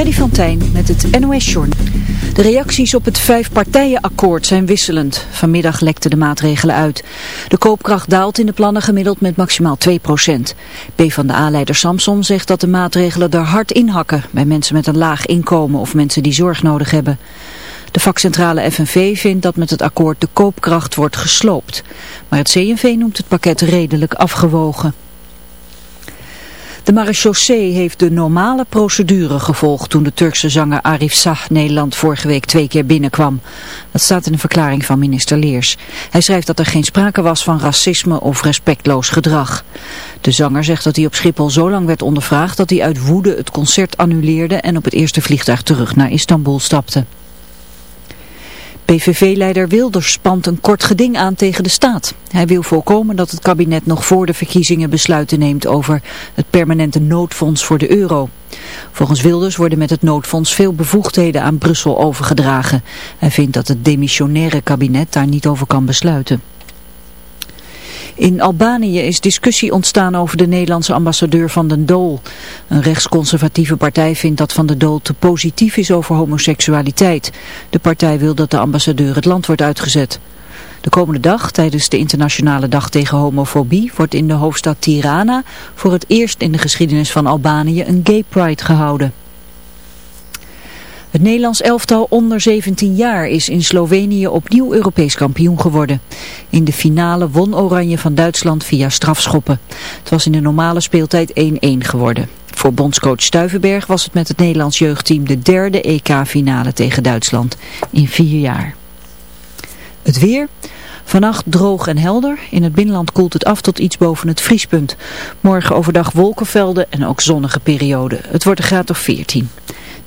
Freddy van met het NOS-journal. De reacties op het vijfpartijenakkoord zijn wisselend. Vanmiddag lekten de maatregelen uit. De koopkracht daalt in de plannen gemiddeld met maximaal 2% PvdA-leider Samson zegt dat de maatregelen er hard inhakken... bij mensen met een laag inkomen of mensen die zorg nodig hebben. De vakcentrale FNV vindt dat met het akkoord de koopkracht wordt gesloopt. Maar het CNV noemt het pakket redelijk afgewogen. De marechaussee heeft de normale procedure gevolgd toen de Turkse zanger Arif Sah Nederland vorige week twee keer binnenkwam. Dat staat in een verklaring van minister Leers. Hij schrijft dat er geen sprake was van racisme of respectloos gedrag. De zanger zegt dat hij op Schiphol zo lang werd ondervraagd dat hij uit woede het concert annuleerde en op het eerste vliegtuig terug naar Istanbul stapte. PVV-leider Wilders spant een kort geding aan tegen de staat. Hij wil voorkomen dat het kabinet nog voor de verkiezingen besluiten neemt over het permanente noodfonds voor de euro. Volgens Wilders worden met het noodfonds veel bevoegdheden aan Brussel overgedragen. Hij vindt dat het demissionaire kabinet daar niet over kan besluiten. In Albanië is discussie ontstaan over de Nederlandse ambassadeur Van den Dool. Een rechtsconservatieve partij vindt dat Van den Dool te positief is over homoseksualiteit. De partij wil dat de ambassadeur het land wordt uitgezet. De komende dag, tijdens de internationale dag tegen homofobie, wordt in de hoofdstad Tirana voor het eerst in de geschiedenis van Albanië een gay pride gehouden. Het Nederlands elftal onder 17 jaar is in Slovenië opnieuw Europees kampioen geworden. In de finale won Oranje van Duitsland via strafschoppen. Het was in de normale speeltijd 1-1 geworden. Voor bondscoach Stuivenberg was het met het Nederlands jeugdteam de derde EK-finale tegen Duitsland in vier jaar. Het weer... Vannacht droog en helder. In het binnenland koelt het af tot iets boven het vriespunt. Morgen overdag wolkenvelden en ook zonnige perioden. Het wordt een graad of 14.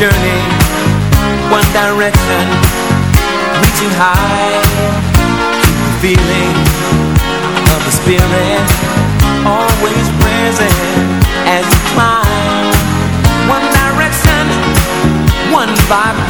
Journey One direction Reaching high feeling Of the spirit Always present As you climb. One direction One vibration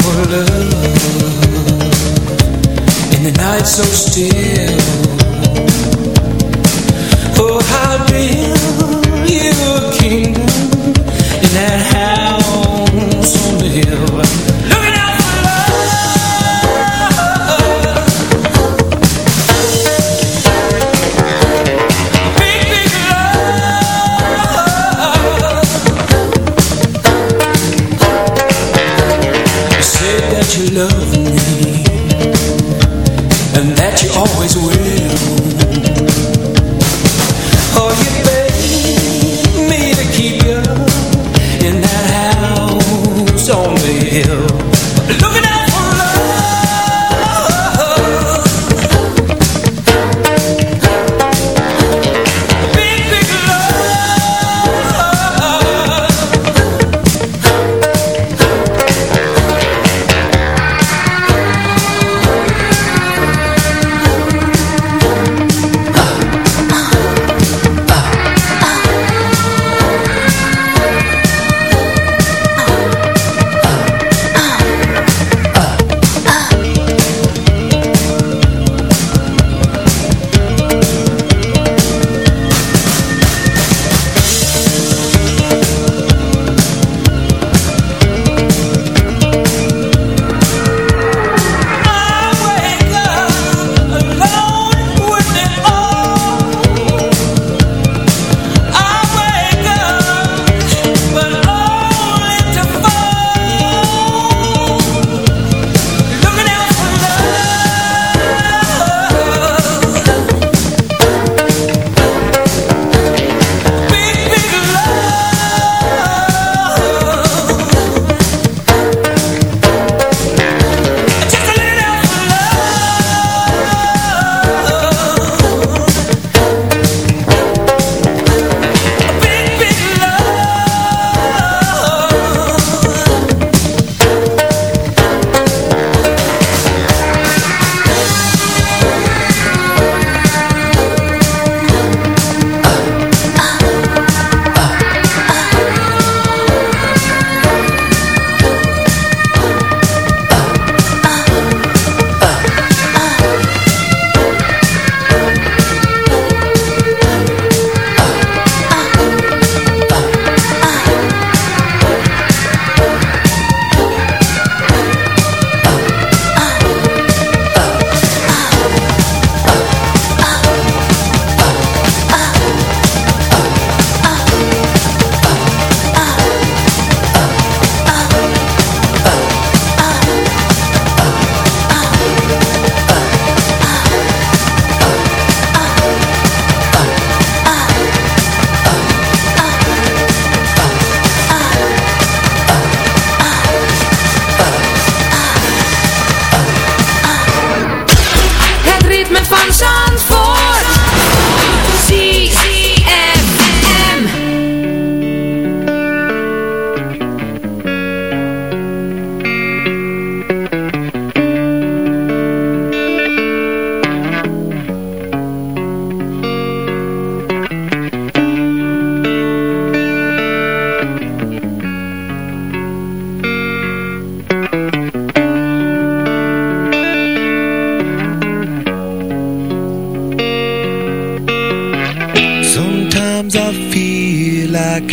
for love In the night so still. Oh, how build you a kingdom In that house on the hill?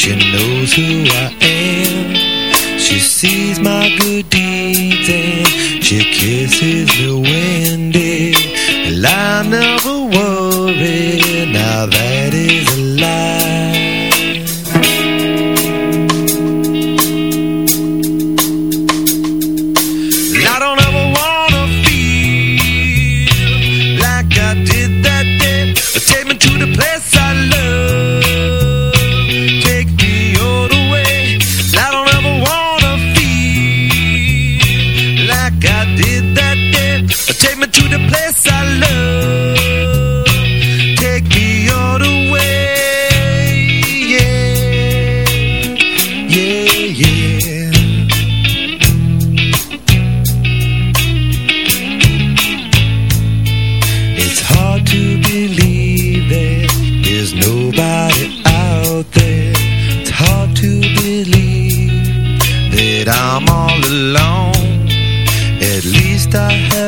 She knows who I am. She sees my good deeds And she kisses the wind. And I never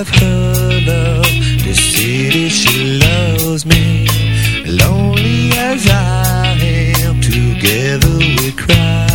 have her love The city she loves me. Lonely as I am Together we cry.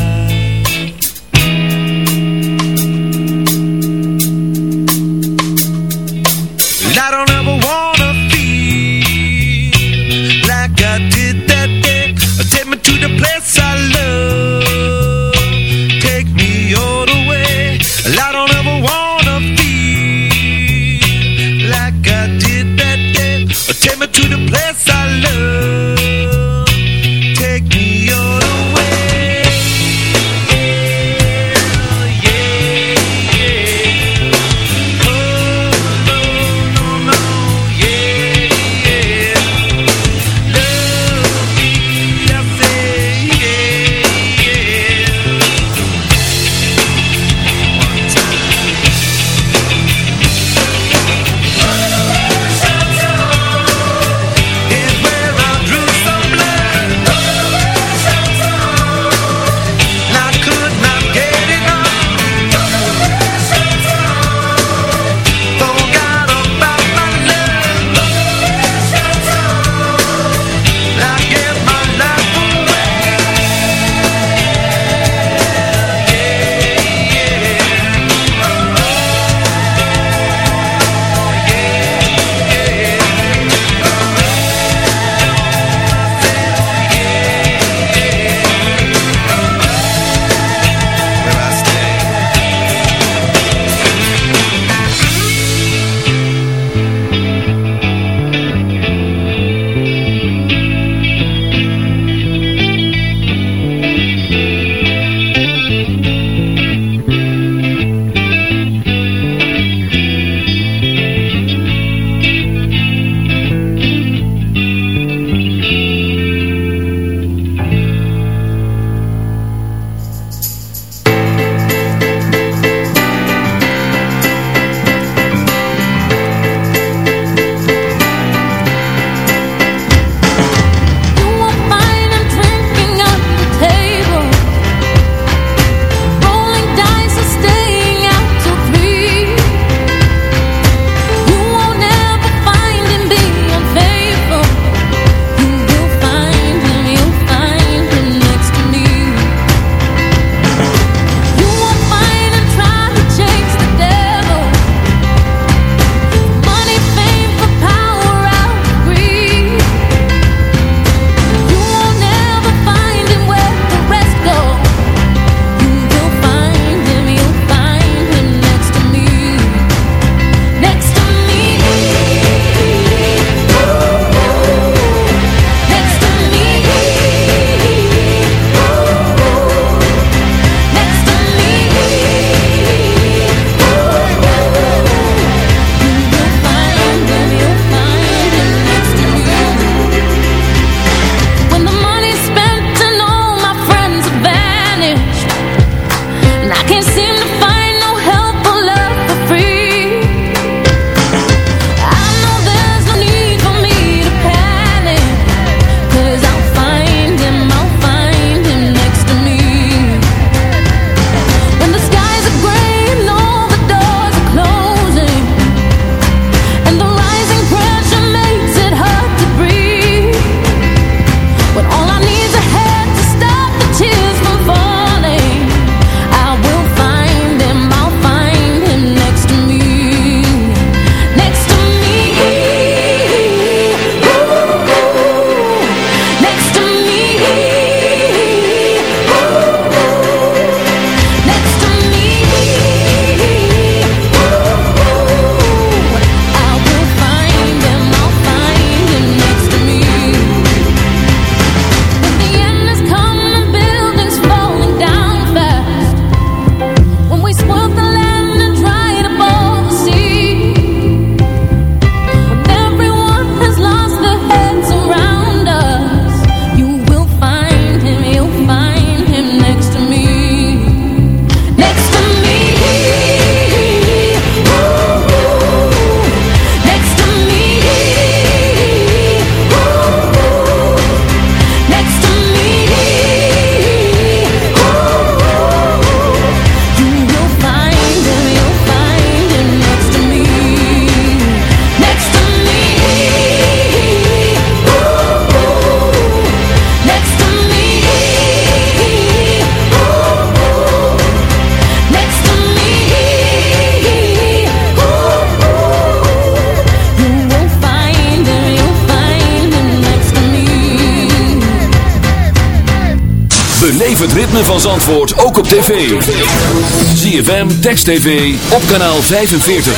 ZFM, Text TV, op kanaal 45.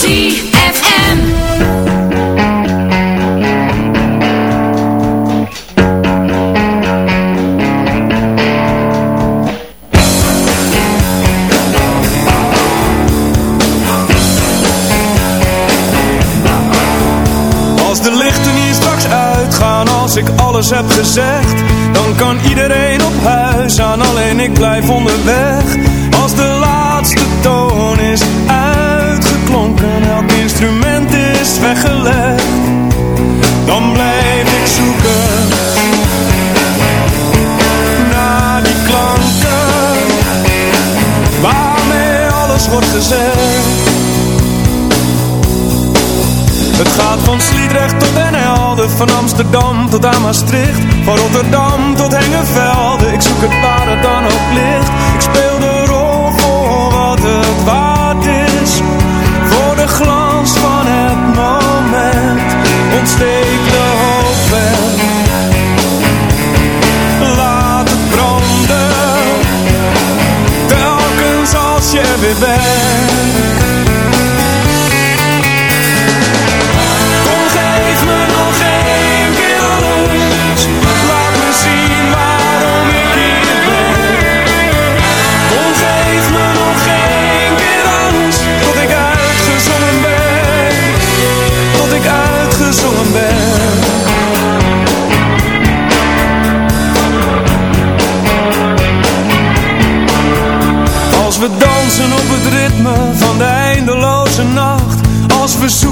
ZFM. Als de lichten hier straks uitgaan, als ik alles heb gezegd Dan kan iedereen op huis aan, alleen ik blijf onderweg weggelegd Dan blijf ik zoeken Naar die klanken Waarmee alles wordt gezegd het gaat van Sliedrecht tot Den Helder, van Amsterdam tot aan van Rotterdam tot Hengevelde. Ik zoek het waar het dan ook ligt. Ik speel de rol voor wat het waard is, voor de glans van. Ontsteek de hoop weg, laat het branden, telkens als je er weer bent.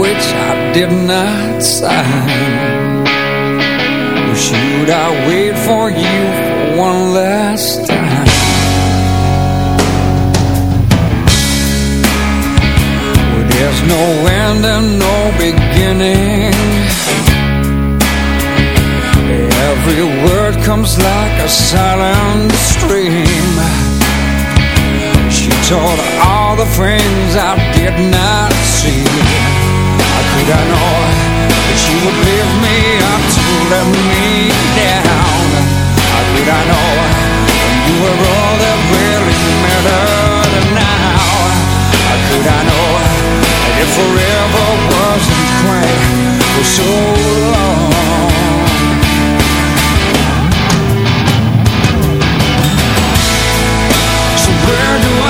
which I did not sign. Or should I wait for you one last time? There's no end and no beginning. Every word comes like a silent stream. She told all the things I did not I know that you would leave me up to let me down. How could I know you were all that really mattered? Now How could I know that if forever wasn't quite for so long? So where do I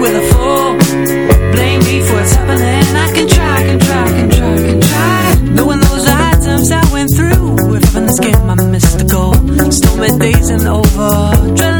with a fool. Blame me for what's I can try, can try, can try, can try. Knowing those I went through. If this game I missed the goal Stormy days and over